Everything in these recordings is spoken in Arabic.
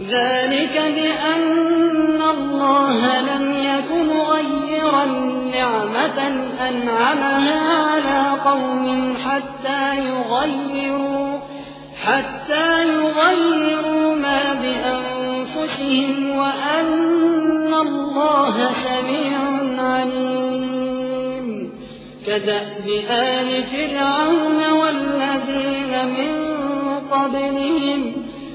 ذلك بأن الله لم يكن غيرا نعمة أنعمها على قوم حتى يغيروا حتى يغيروا ما بأنفسهم وأن الله سميع عليم. كدأب آل فرعون والذين من قبلهم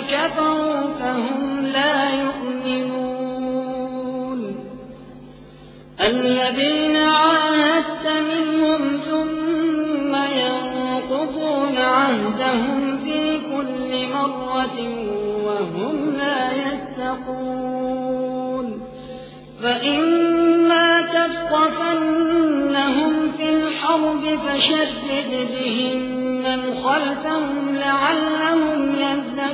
كفروا فهم لا يؤمنون. الذين عاهدت منهم ثم ينقضون عهدهم في كل مرة وهم لا يتقون. فإما تثقفنهم في الحرب فشدد بهم من خلفهم لعلهم يذكرون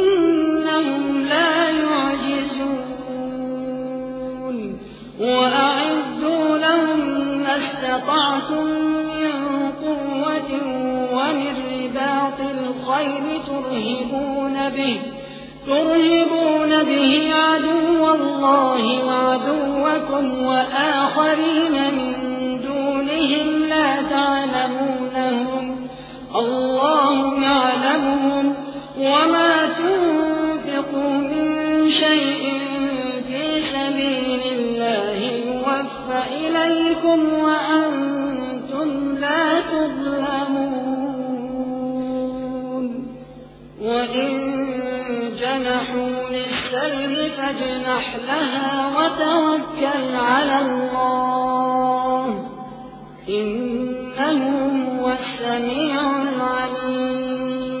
إنهم لا يعجزون وأعدوا لهم ما استطعتم من قوة ومن رباط الخير ترهبون به ترهبون به عدو الله وعدوكم وآخرين من دونهم لا تعلمونهم الله يعلمهم وما تنفقوا إليكم وأنتم لا تظلمون. وإن جنحوا للسلم فاجنح لها وتوكل على الله. إنه هو السميع العليم.